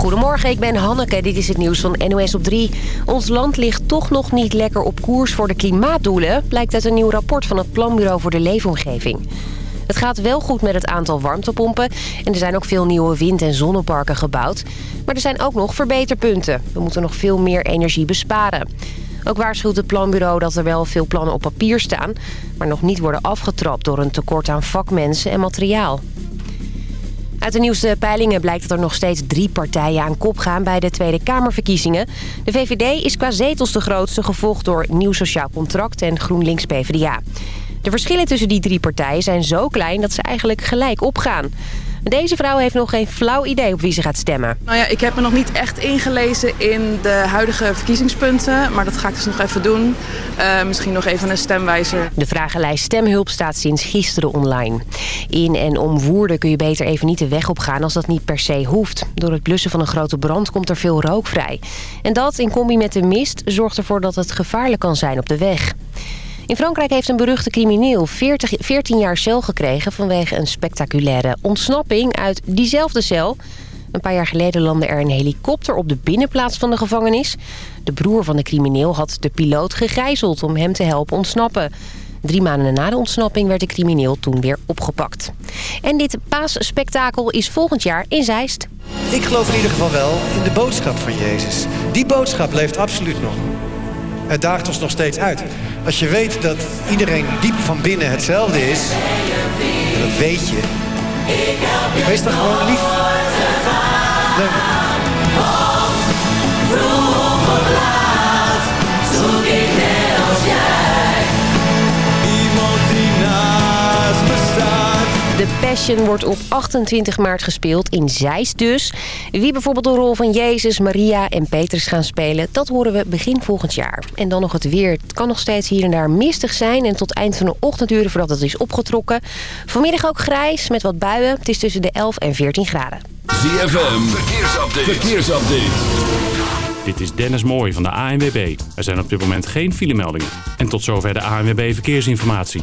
Goedemorgen, ik ben Hanneke. Dit is het nieuws van NOS op 3. Ons land ligt toch nog niet lekker op koers voor de klimaatdoelen... blijkt uit een nieuw rapport van het Planbureau voor de Leefomgeving. Het gaat wel goed met het aantal warmtepompen... en er zijn ook veel nieuwe wind- en zonneparken gebouwd. Maar er zijn ook nog verbeterpunten. We moeten nog veel meer energie besparen. Ook waarschuwt het planbureau dat er wel veel plannen op papier staan... maar nog niet worden afgetrapt door een tekort aan vakmensen en materiaal. Uit de nieuwste peilingen blijkt dat er nog steeds drie partijen aan kop gaan bij de Tweede Kamerverkiezingen. De VVD is qua zetels de grootste, gevolgd door Nieuw Sociaal Contract en GroenLinks PvdA. De verschillen tussen die drie partijen zijn zo klein dat ze eigenlijk gelijk opgaan. Deze vrouw heeft nog geen flauw idee op wie ze gaat stemmen. Nou ja, ik heb me nog niet echt ingelezen in de huidige verkiezingspunten. Maar dat ga ik dus nog even doen. Uh, misschien nog even een stemwijzer. De vragenlijst Stemhulp staat sinds gisteren online. In en om Woerden kun je beter even niet de weg op gaan als dat niet per se hoeft. Door het blussen van een grote brand komt er veel rook vrij. En dat in combi met de mist zorgt ervoor dat het gevaarlijk kan zijn op de weg. In Frankrijk heeft een beruchte crimineel 40, 14 jaar cel gekregen... vanwege een spectaculaire ontsnapping uit diezelfde cel. Een paar jaar geleden landde er een helikopter op de binnenplaats van de gevangenis. De broer van de crimineel had de piloot gegijzeld om hem te helpen ontsnappen. Drie maanden na de ontsnapping werd de crimineel toen weer opgepakt. En dit paasspektakel is volgend jaar in Zeist. Ik geloof in ieder geval wel in de boodschap van Jezus. Die boodschap leeft absoluut nog. Het daagt ons nog steeds uit. Als je weet dat iedereen diep van binnen hetzelfde is... en dat weet je... wees dan gewoon lief. Leuk. Passion wordt op 28 maart gespeeld, in Zeist dus. Wie bijvoorbeeld de rol van Jezus, Maria en Petrus gaan spelen... dat horen we begin volgend jaar. En dan nog het weer. Het kan nog steeds hier en daar mistig zijn... en tot eind van de ochtend duren voordat het is opgetrokken. Vanmiddag ook grijs met wat buien. Het is tussen de 11 en 14 graden. ZFM, verkeersupdate. verkeersupdate. Dit is Dennis Mooij van de ANWB. Er zijn op dit moment geen filemeldingen. En tot zover de ANWB Verkeersinformatie.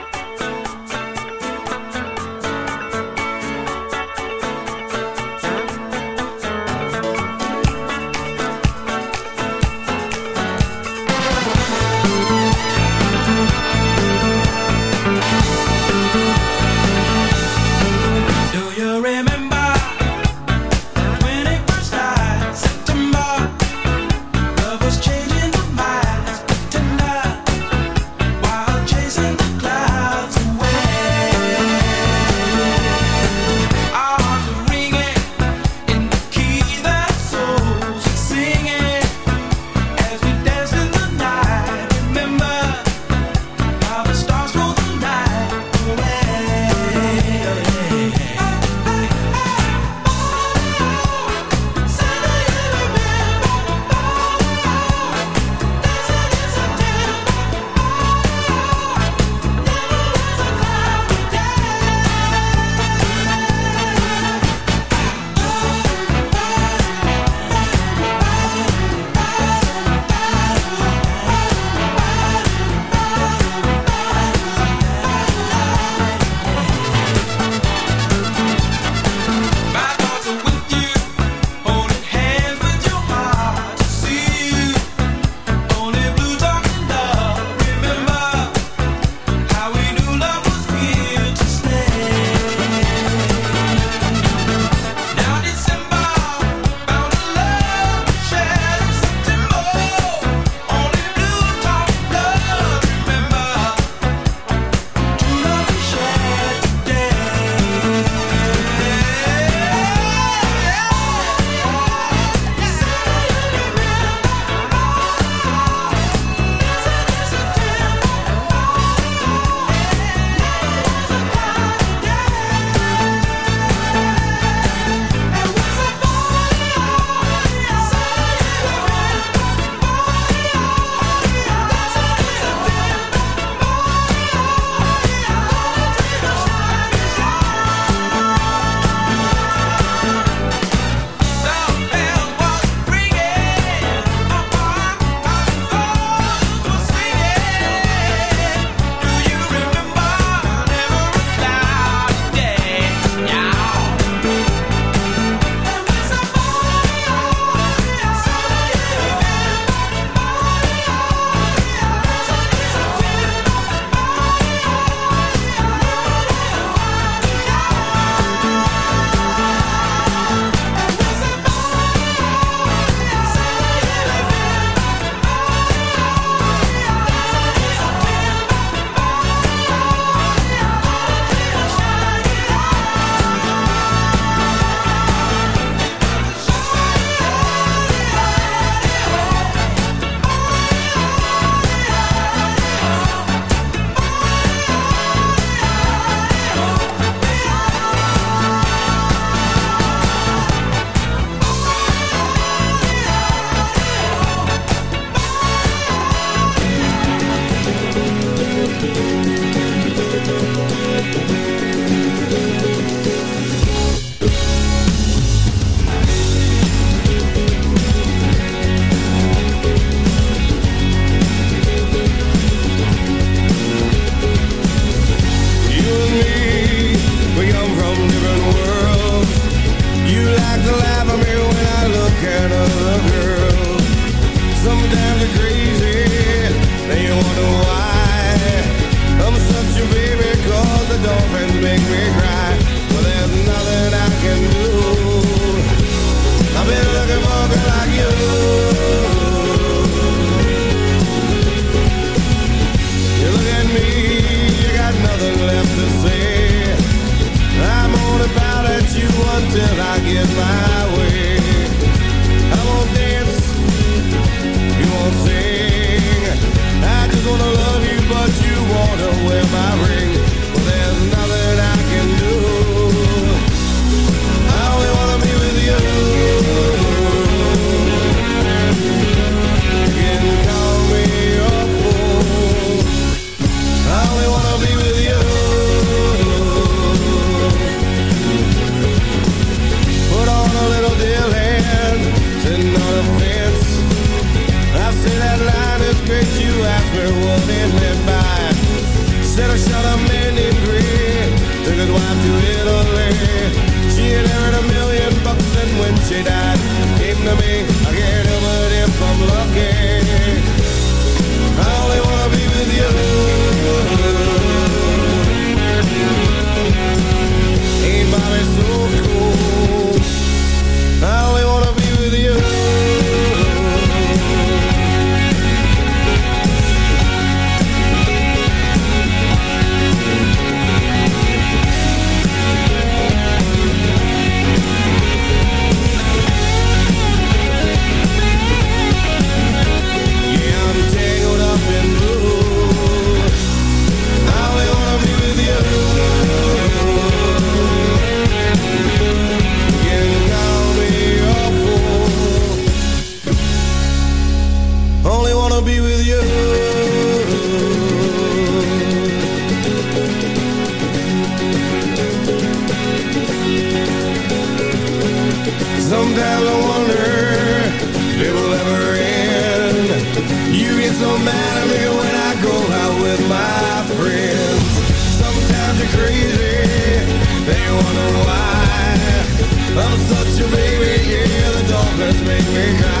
yeah.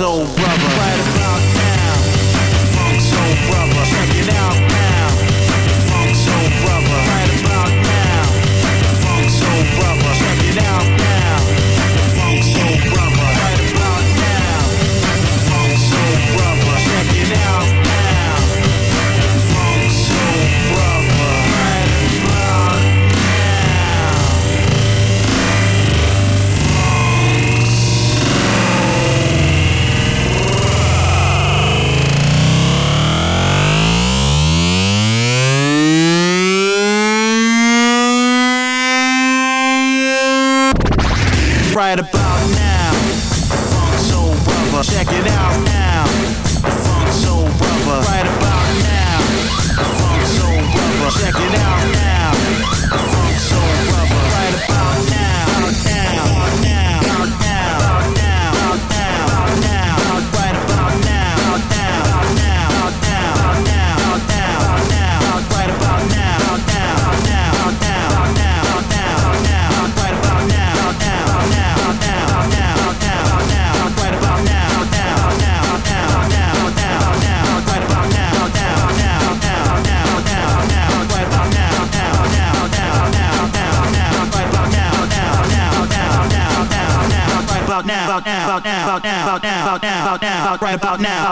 soul.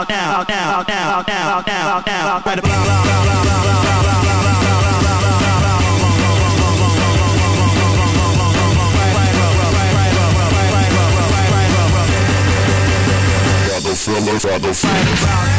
now, now, now, now, now, now, now, right about. Double filler, double filler.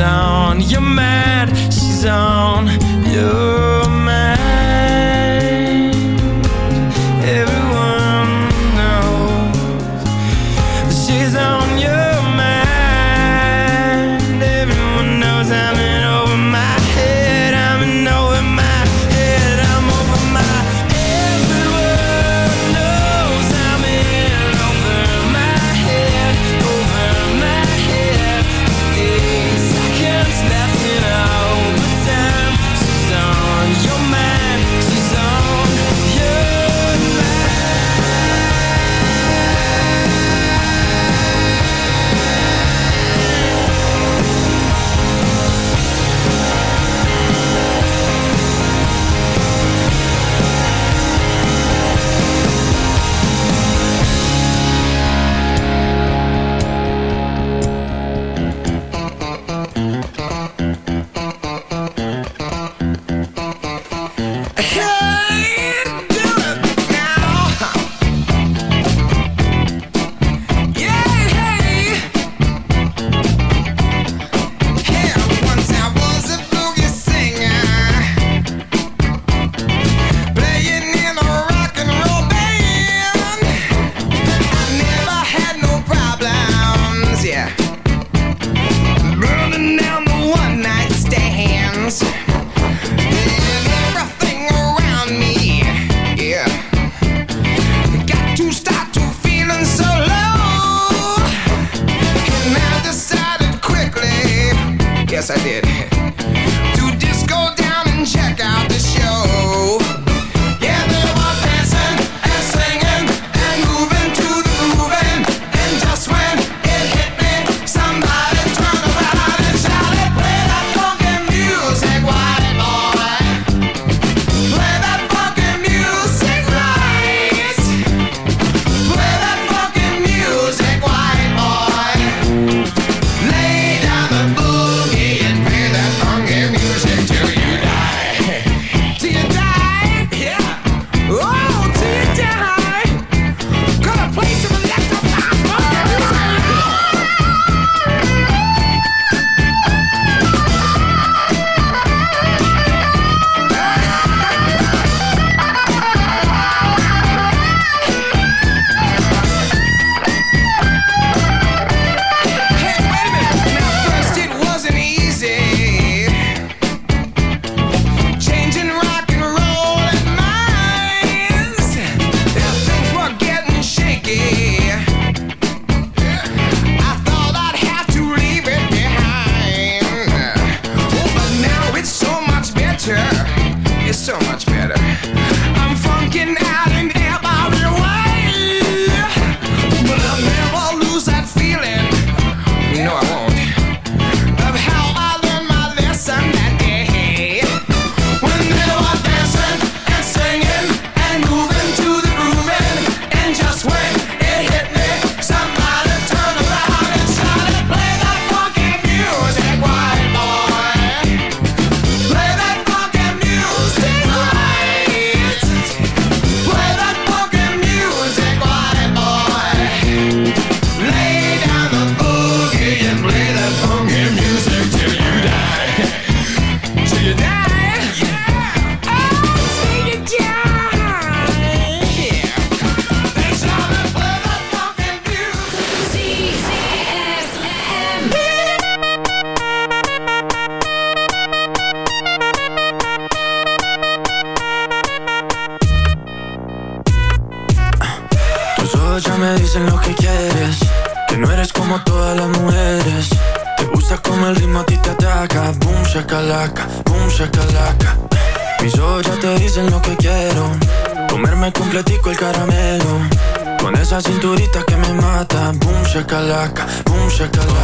down. Get me. shakalaka, boom shakalaka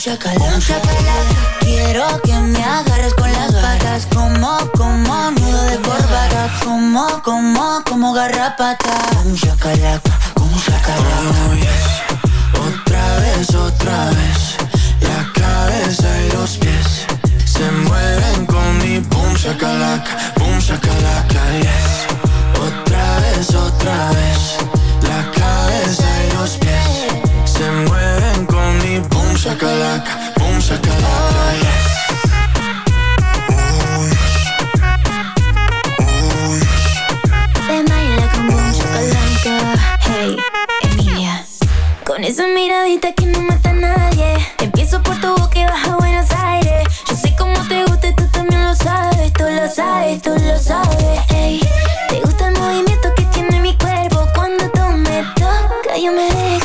chacalón, chacalaca. Quiero que me agarres con las patas, como, como nudo de corbata, como, como, como garrapata. Un chacalaca, como chacalaca. Oh, yes. Otra vez, otra vez, la cabeza y los pies se mueven con mi boom chacalaca, boom chacalaca, yes. Otra vez, otra vez shakalaka, boom shakalaka, yes. Yes. Baila con boom hey, Emilia. Con esa miradita que no mata a nadie, empiezo por tu boca y bajo Buenos Aires. Yo sé cómo te gusta y tú también lo sabes, tú lo sabes, tú lo sabes, hey.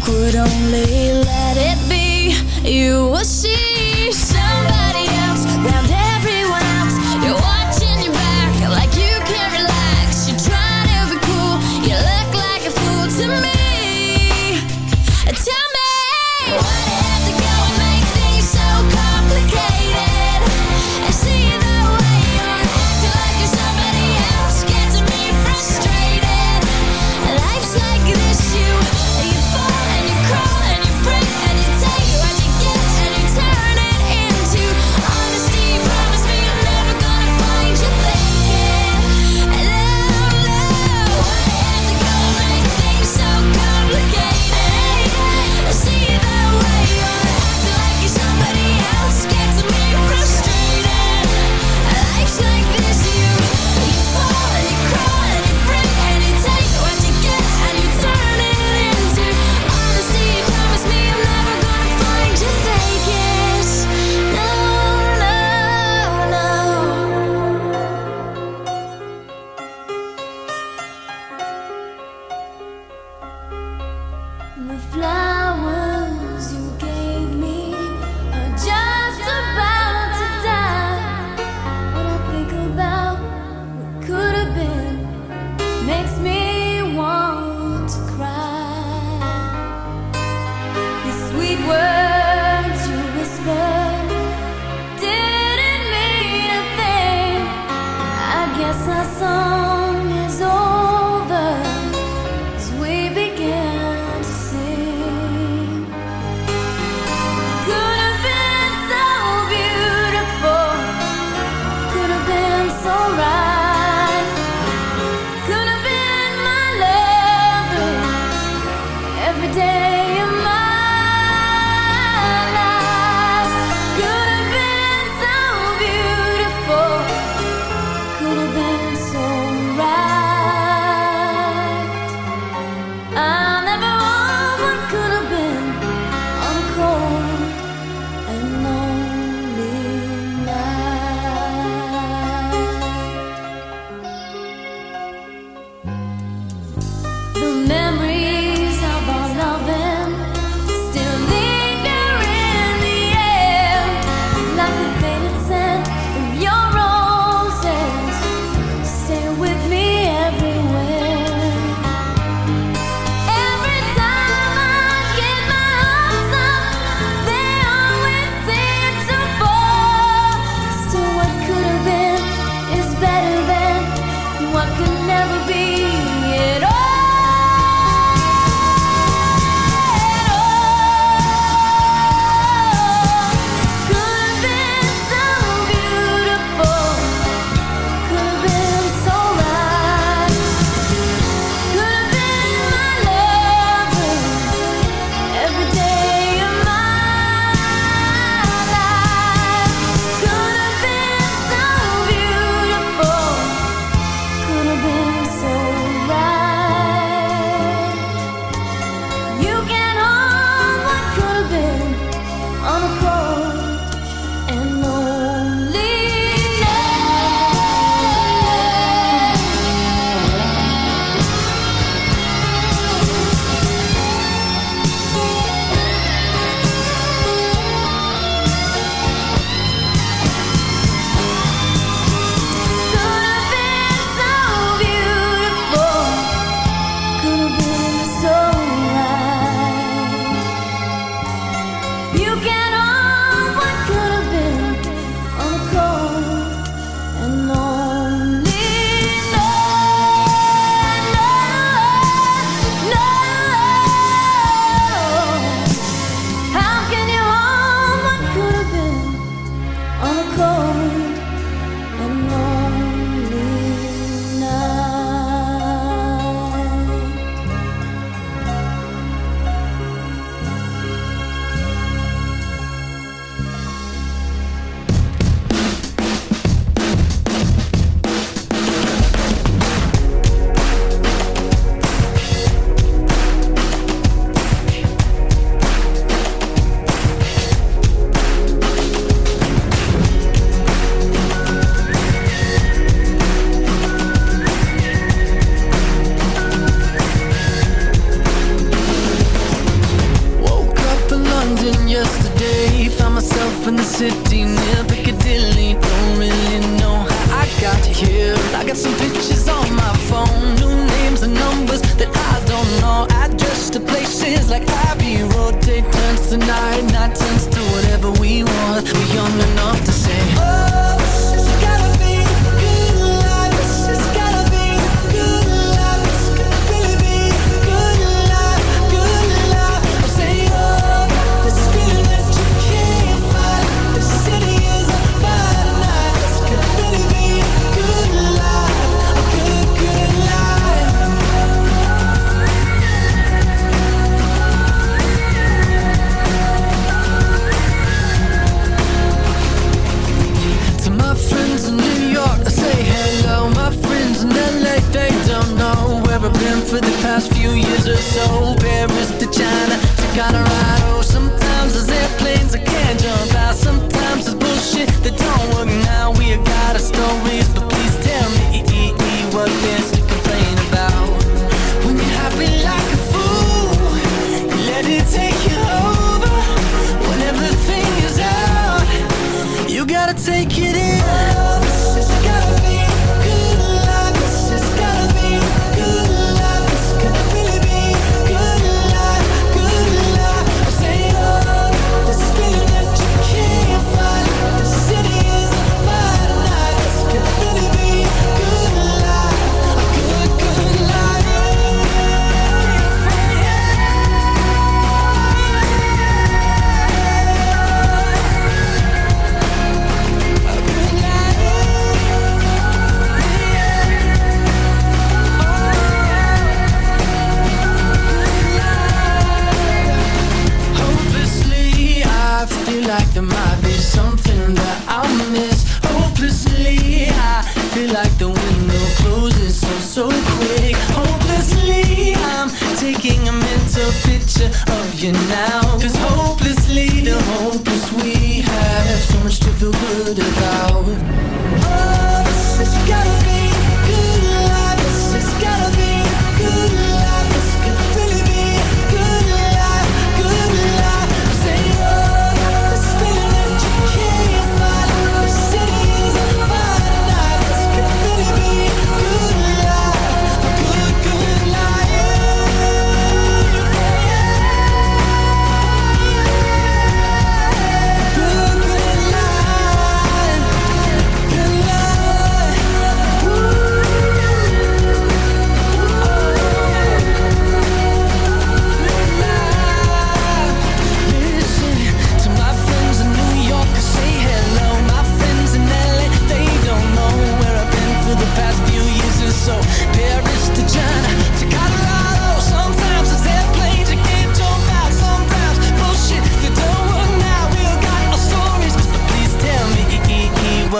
could only let it be, you will see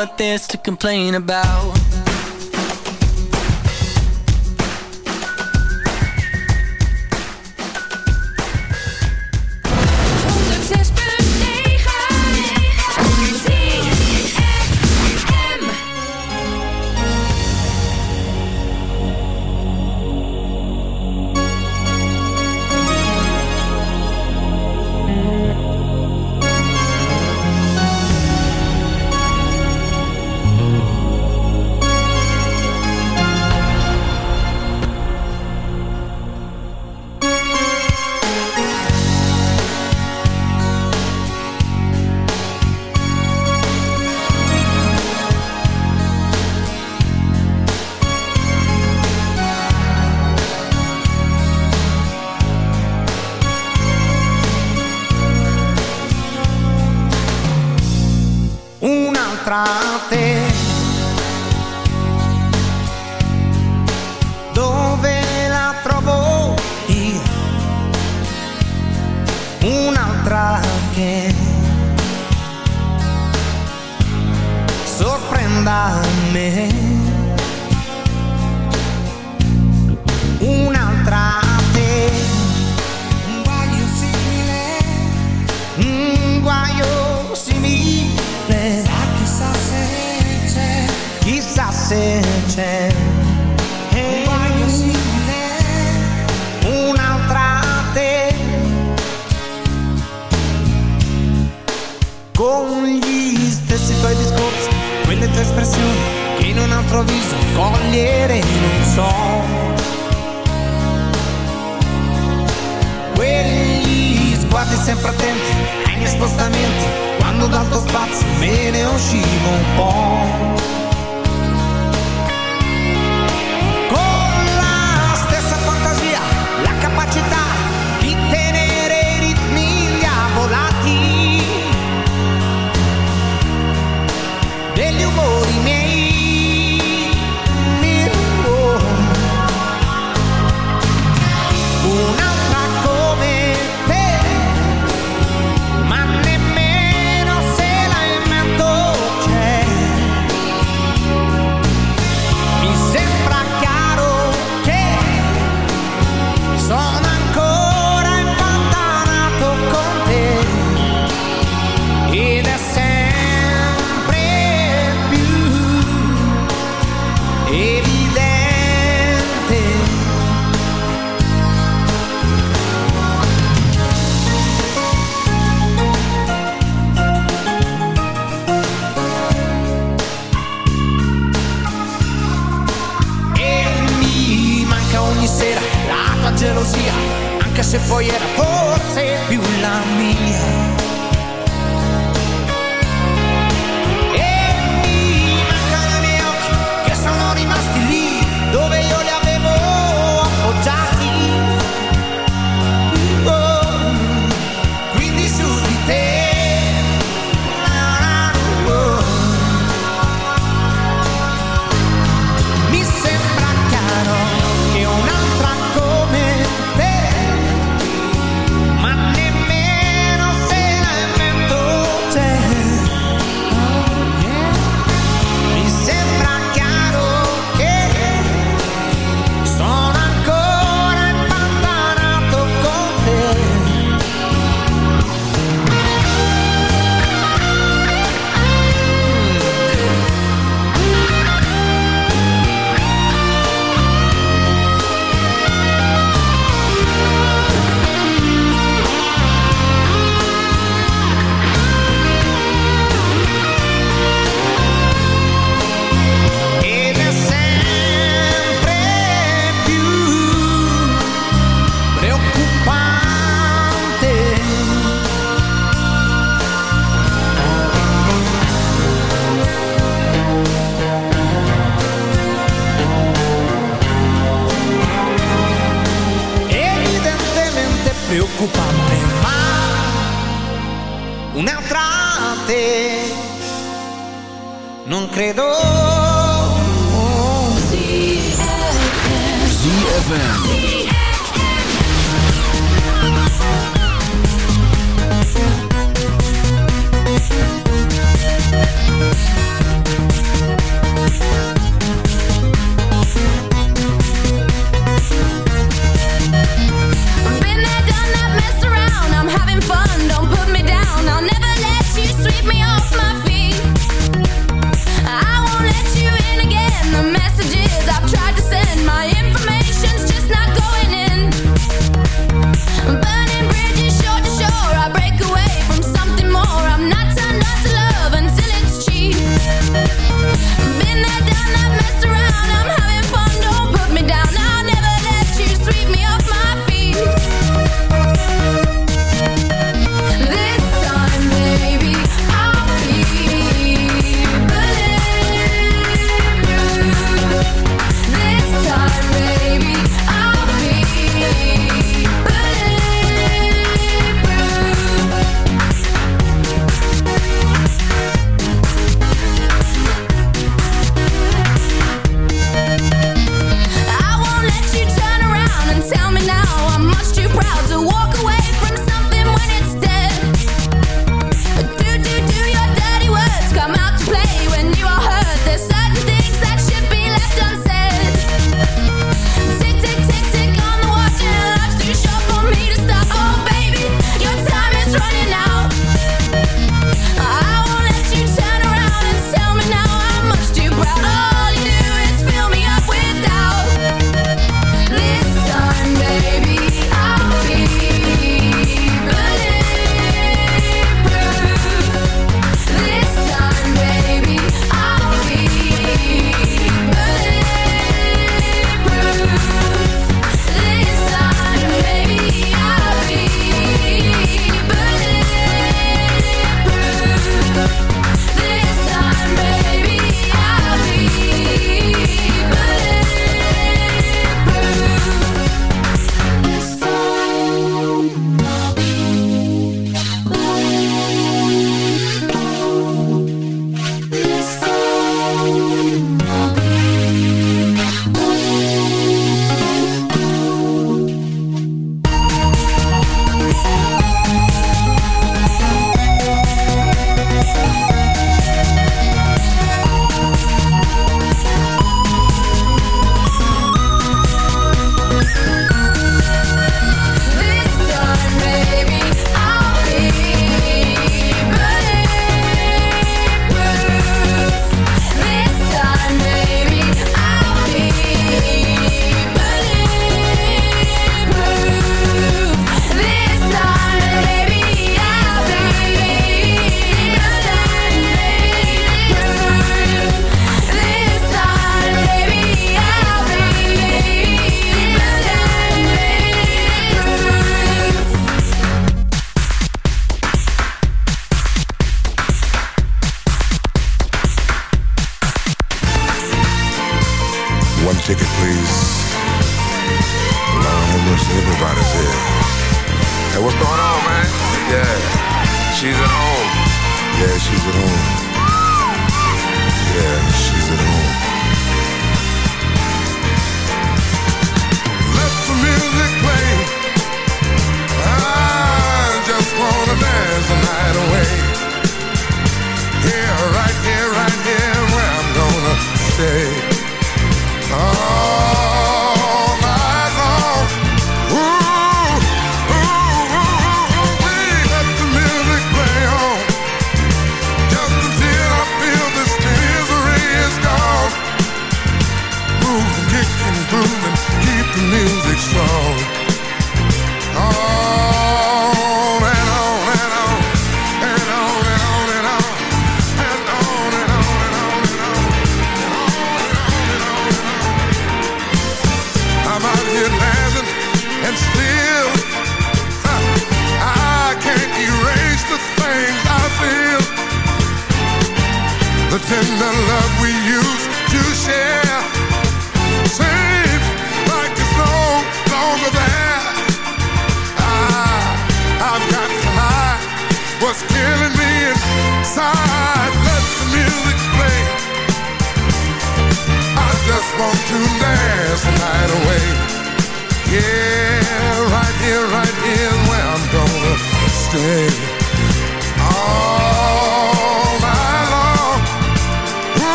what there's to complain about.